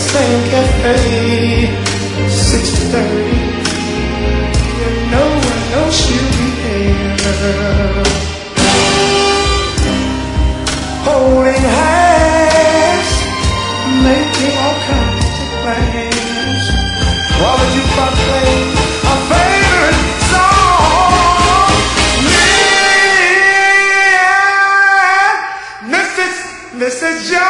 same cafe, six thirty. And no one knows she'll be there. Holding hands, making all kinds of plans. While the jukebox plays our favorite song, me and Mrs. Mrs. Jones,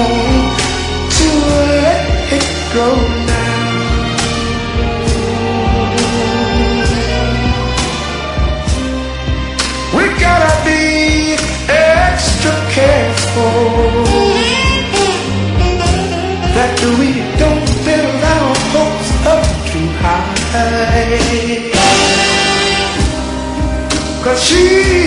that we don't build our hopes up too high. Cause she's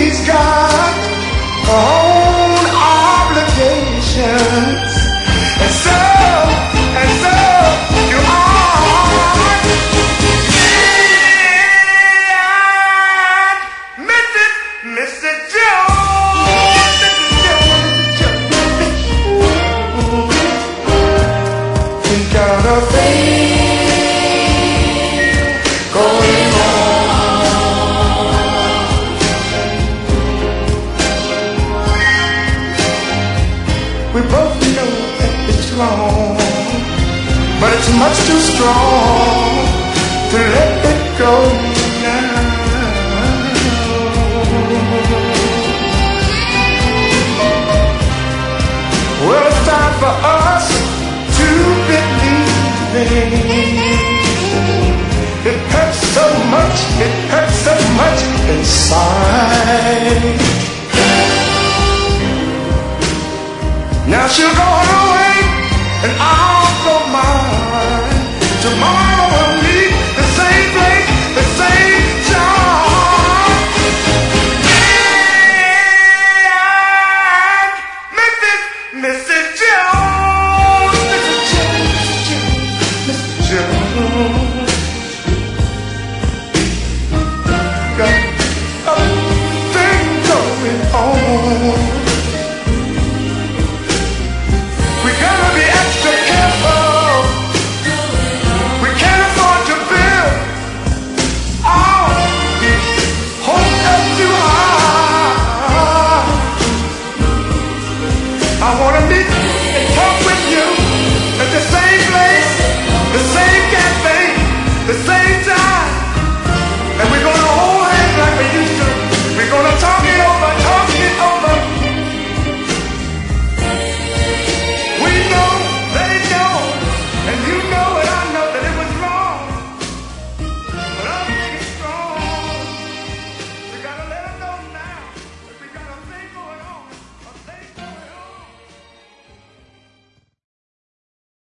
wrong, but it's much too strong to let it go now. Well, it's time for us to believe It hurts so much, it hurts so much inside. Now she'll go